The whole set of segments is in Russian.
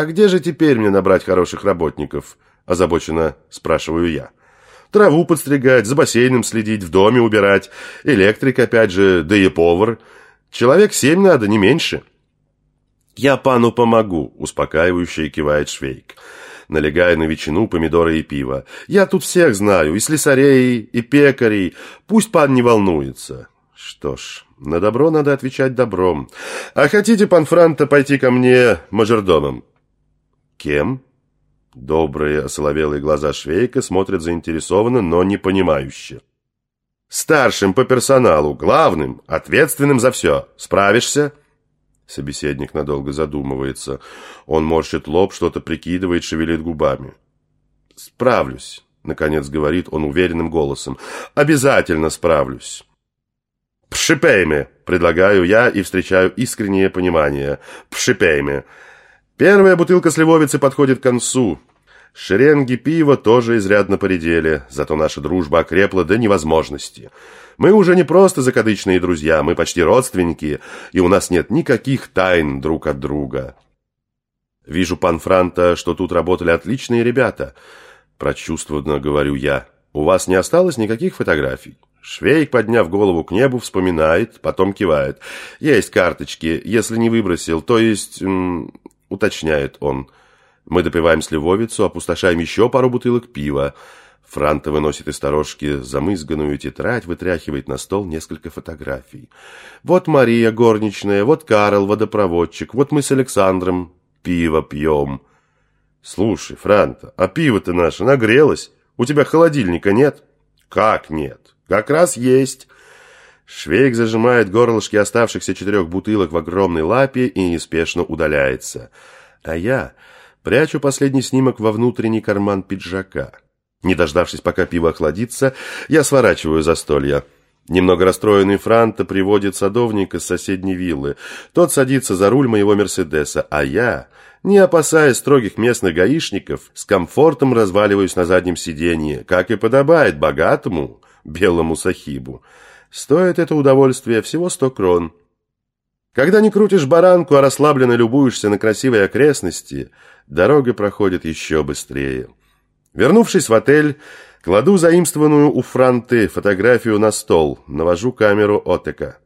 «А где же теперь мне набрать хороших работников?» – озабоченно спрашиваю я. «Траву подстригать, за бассейном следить, в доме убирать, электрик опять же, да и повар. Человек семь надо, не меньше». «Я пану помогу», – успокаивающе кивает Швейк, налегая на ветчину, помидоры и пиво. «Я тут всех знаю, и слесарей, и пекарей. Пусть пан не волнуется». Что ж, на добро надо отвечать добром. А хотите, пан Франта, пойти ко мне мажордомом? Кем? Добрые, осоловелые глаза Швейка смотрят заинтересованно, но не понимающе. Старшим по персоналу, главным, ответственным за все. Справишься? Собеседник надолго задумывается. Он морщит лоб, что-то прикидывает, шевелит губами. «Справлюсь», — наконец говорит он уверенным голосом. «Обязательно справлюсь». «Пшипейме», — предлагаю я и встречаю искреннее понимание. «Пшипейме». Первая бутылка сливовицы подходит к концу. Шеренги пива тоже изрядно поредели, зато наша дружба окрепла до невозможности. Мы уже не просто закадычные друзья, мы почти родственники, и у нас нет никаких тайн друг от друга. Вижу, пан Франта, что тут работали отличные ребята. Прочувствованно говорю я. У вас не осталось никаких фотографий? Швейк, подняв голову к небу, вспоминает, потом кивает. Есть карточки, если не выбросил, то есть уточняет он. Мы допиваем сливовицу, опустошаем еще пару бутылок пива. Франта выносит из сторожки замызганную тетрадь, вытряхивает на стол несколько фотографий. Вот Мария горничная, вот Карл водопроводчик, вот мы с Александром пиво пьем. Слушай, Франта, а пиво-то наше нагрелось? У тебя холодильника нет? Как нет? Как раз есть. Швейк зажимает горлышки оставшихся четырех бутылок в огромной лапе и неспешно удаляется. А я прячу последний снимок во внутренний карман пиджака. Не дождавшись, пока пиво охладится, я сворачиваю застолья. Немного расстроенный Франта приводит садовника с соседней виллы. Тот садится за руль моего Мерседеса, а я, не опасаясь строгих местных гаишников, с комфортом разваливаюсь на заднем сиденье, как и подобает богатому белому сахибу. Стоит это удовольствие всего сто крон. Когда не крутишь баранку, а расслабленно любуешься на красивые окрестности, дорога проходит еще быстрее. Вернувшись в отель, кладу заимствованную у Франты фотографию на стол, навожу камеру Отека.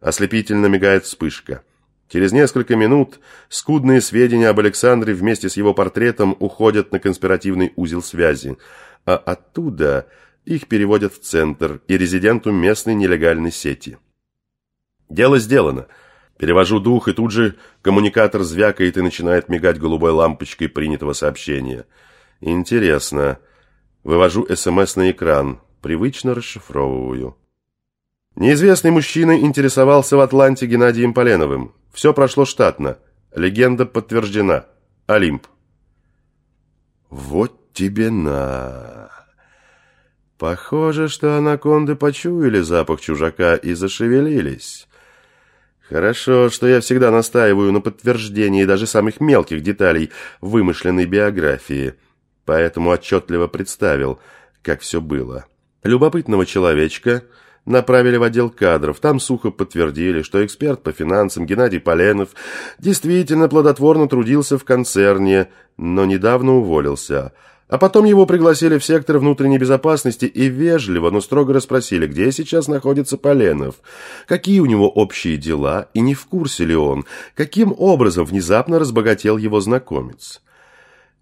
Ослепительно мигает вспышка. Через несколько минут скудные сведения об Александре вместе с его портретом уходят на конспиративный узел связи, а оттуда их переводят в центр и резиденту местной нелегальной сети. Дело сделано. Перевожу дух, и тут же коммуникатор звякает и начинает мигать голубой лампочкой принятого сообщения. Интересно. Вывожу СМС на экран. Привычно расшифровываю. Неизвестный мужчина интересовался в Атланте Геннадием Поленовым. Все прошло штатно. Легенда подтверждена. Олимп. Вот тебе на... Похоже, что анаконды почуяли запах чужака и зашевелились. Хорошо, что я всегда настаиваю на подтверждении даже самых мелких деталей вымышленной биографии, поэтому отчетливо представил, как все было. Любопытного человечка направили в отдел кадров. Там сухо подтвердили, что эксперт по финансам Геннадий Поленов действительно плодотворно трудился в концерне, но недавно уволился – а потом его пригласили в сектор внутренней безопасности и вежливо, но строго расспросили, где сейчас находится Поленов, какие у него общие дела и не в курсе ли он, каким образом внезапно разбогател его знакомец.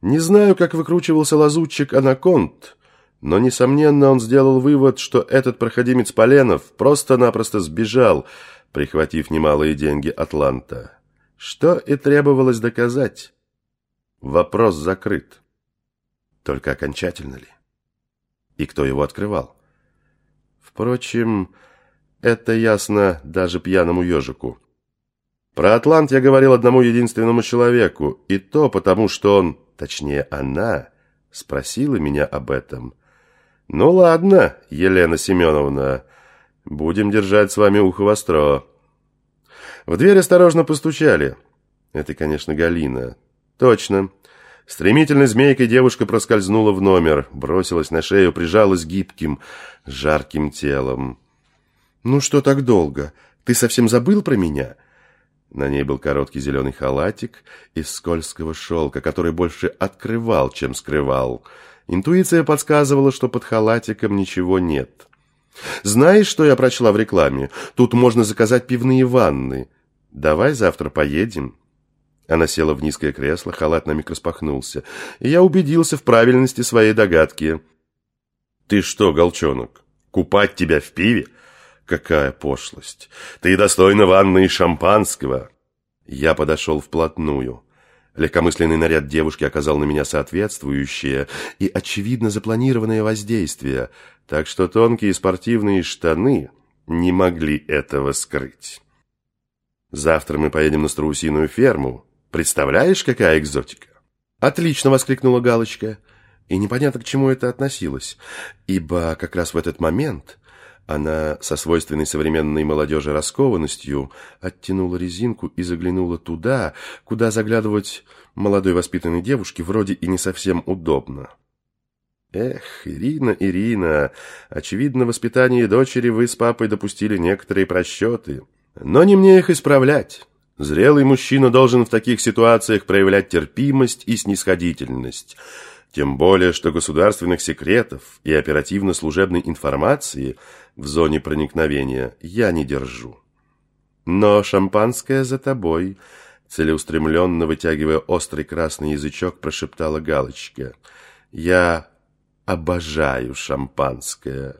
Не знаю, как выкручивался лазутчик Анаконт, но, несомненно, он сделал вывод, что этот проходимец Поленов просто-напросто сбежал, прихватив немалые деньги Атланта. Что и требовалось доказать. Вопрос закрыт. Только окончательно ли? И кто его открывал? Впрочем, это ясно даже пьяному ежику. Про Атлант я говорил одному единственному человеку, и то потому, что он, точнее она, спросила меня об этом. Ну ладно, Елена Семеновна, будем держать с вами ухо востро. В дверь осторожно постучали. Это, конечно, Галина. Точно. Стремительной змейкой девушка проскользнула в номер, бросилась на шею, прижалась гибким, жарким телом. «Ну что так долго? Ты совсем забыл про меня?» На ней был короткий зеленый халатик из скользкого шелка, который больше открывал, чем скрывал. Интуиция подсказывала, что под халатиком ничего нет. «Знаешь, что я прочла в рекламе? Тут можно заказать пивные ванны. Давай завтра поедем». Она села в низкое кресло, халат на миг распахнулся, и я убедился в правильности своей догадки. «Ты что, голчонок, купать тебя в пиве? Какая пошлость! Ты достойна ванны и шампанского!» Я подошел вплотную. Легкомысленный наряд девушки оказал на меня соответствующее и, очевидно, запланированное воздействие, так что тонкие спортивные штаны не могли этого скрыть. «Завтра мы поедем на страусиную ферму. Представляешь, какая экзотика?» «Отлично!» — воскликнула Галочка. И непонятно, к чему это относилось, ибо как раз в этот момент она со свойственной современной молодежи раскованностью оттянула резинку и заглянула туда, куда заглядывать молодой воспитанной девушке вроде и не совсем удобно. Эх, Ирина, Ирина, очевидно, в воспитании дочери вы с папой допустили некоторые просчеты. Но не мне их исправлять. Зрелый мужчина должен в таких ситуациях проявлять терпимость и снисходительность – тем более, что государственных секретов и оперативно-служебной информации в зоне проникновения я не держу. Но шампанское за тобой, целеустремленно вытягивая острый красный язычок, прошептала Галочка. Я обожаю шампанское.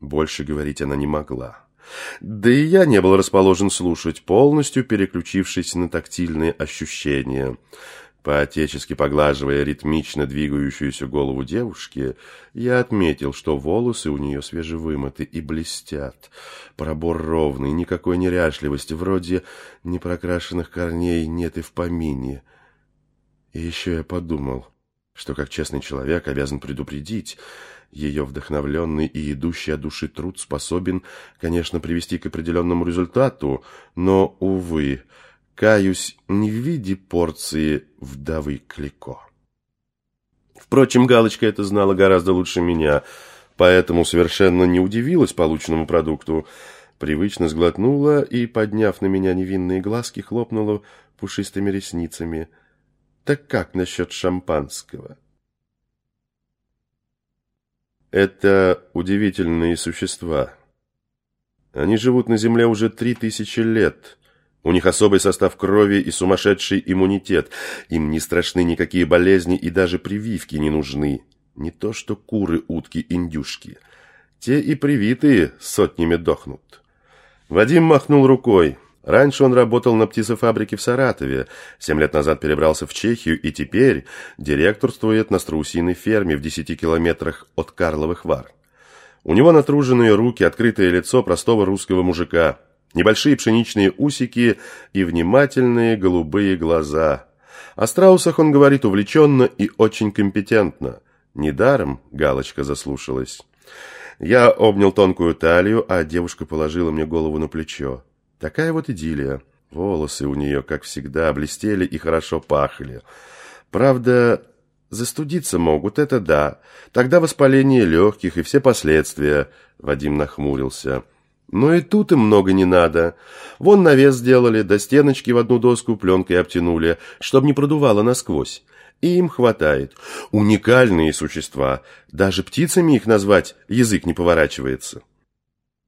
Больше говорить она не могла. Да и я не был расположен слушать, полностью переключившись на тактильные ощущения – Поотечески поглаживая ритмично двигающуюся голову девушки, я отметил, что волосы у нее свежевымыты и блестят. Пробор ровный, никакой неряшливости, вроде непрокрашенных корней нет и в помине. И еще я подумал, что как честный человек обязан предупредить, ее вдохновленный и идущий от души труд способен, конечно, привести к определенному результату, но, увы, Каюсь не в виде порции вдовы Клико. Впрочем, Галочка это знала гораздо лучше меня, поэтому совершенно не удивилась полученному продукту. Привычно сглотнула и, подняв на меня невинные глазки, хлопнула пушистыми ресницами. «Так как насчет шампанского?» Это удивительные существа. Они живут на Земле уже три тысячи лет, у них особый состав крови и сумасшедший иммунитет. Им не страшны никакие болезни и даже прививки не нужны. Не то что куры, утки, индюшки. Те и привитые сотнями дохнут. Вадим махнул рукой. Раньше он работал на птицефабрике в Саратове, семь лет назад перебрался в Чехию и теперь директорствует на страусиной ферме в десяти километрах от Карловых Вар. У него натруженные руки, открытое лицо простого русского мужика – небольшие пшеничные усики и внимательные голубые глаза. О страусах он говорит увлеченно и очень компетентно. Недаром галочка заслушалась. Я обнял тонкую талию, а девушка положила мне голову на плечо. Такая вот идиллия. Волосы у нее, как всегда, блестели и хорошо пахли. Правда, застудиться могут, это да. Тогда воспаление легких и все последствия. Вадим нахмурился. Но и тут им много не надо. Вон навес сделали, до стеночки в одну доску пленкой обтянули, чтобы не продувало насквозь. И им хватает. Уникальные существа. Даже птицами их назвать язык не поворачивается.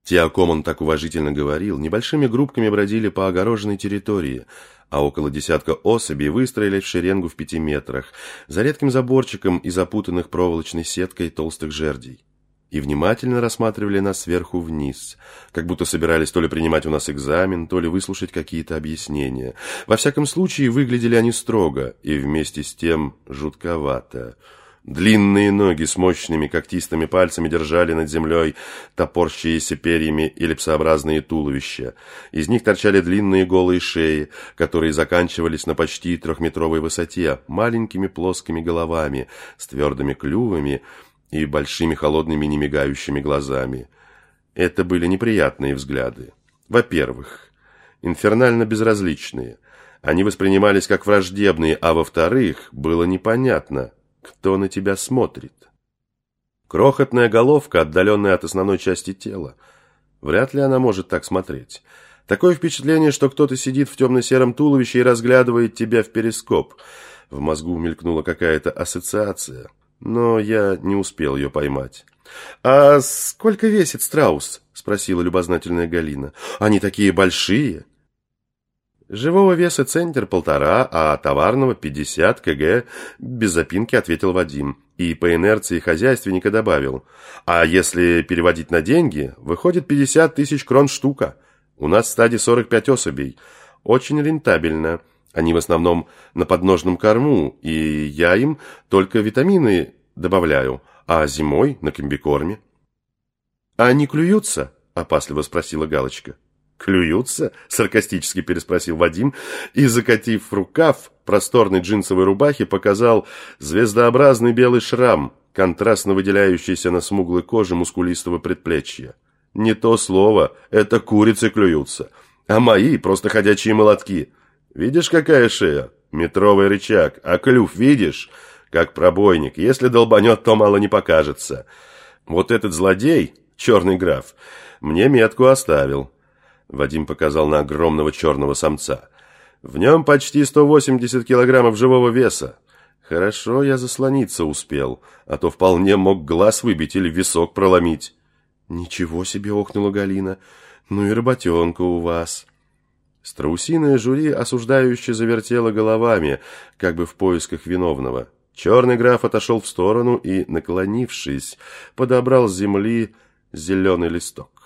Те, о ком он так уважительно говорил, небольшими группками бродили по огороженной территории, а около десятка особей выстроились в шеренгу в пяти метрах, за редким заборчиком и запутанных проволочной сеткой толстых жердей и внимательно рассматривали нас сверху вниз, как будто собирались то ли принимать у нас экзамен, то ли выслушать какие-то объяснения. Во всяком случае, выглядели они строго и вместе с тем жутковато. Длинные ноги с мощными когтистыми пальцами держали над землей топорщиеся перьями эллипсообразные туловища. Из них торчали длинные голые шеи, которые заканчивались на почти трехметровой высоте, маленькими плоскими головами, с твердыми клювами и большими холодными немигающими глазами. Это были неприятные взгляды. Во-первых, инфернально безразличные. Они воспринимались как враждебные, а во-вторых, было непонятно, кто на тебя смотрит. Крохотная головка, отдаленная от основной части тела. Вряд ли она может так смотреть. Такое впечатление, что кто-то сидит в темно-сером туловище и разглядывает тебя в перископ. В мозгу мелькнула какая-то ассоциация, но я не успел ее поймать. «А сколько весит страус?» – спросила любознательная Галина. «Они такие большие!» «Живого веса центр полтора, а товарного пятьдесят кг», – без запинки ответил Вадим. И по инерции хозяйственника добавил. «А если переводить на деньги, выходит пятьдесят тысяч крон штука». У нас в стаде 45 особей. Очень рентабельно. Они в основном на подножном корму, и я им только витамины добавляю, а зимой на комбикорме. «А они клюются?» – опасливо спросила Галочка. «Клюются?» – саркастически переспросил Вадим и, закатив рукав просторной джинсовой рубахи, показал звездообразный белый шрам, контрастно выделяющийся на смуглой коже мускулистого предплечья. Не то слово, это курицы клюются. А мои просто ходячие молотки. Видишь, какая шея? Метровый рычаг. А клюв видишь? Как пробойник. Если долбанет, то мало не покажется. Вот этот злодей, черный граф, мне метку оставил. Вадим показал на огромного черного самца. В нем почти 180 килограммов живого веса. Хорошо я заслониться успел, а то вполне мог глаз выбить или висок проломить. «Ничего себе!» — охнула Галина. «Ну и работенка у вас!» Страусиное жюри осуждающе завертело головами, как бы в поисках виновного. Черный граф отошел в сторону и, наклонившись, подобрал с земли зеленый листок.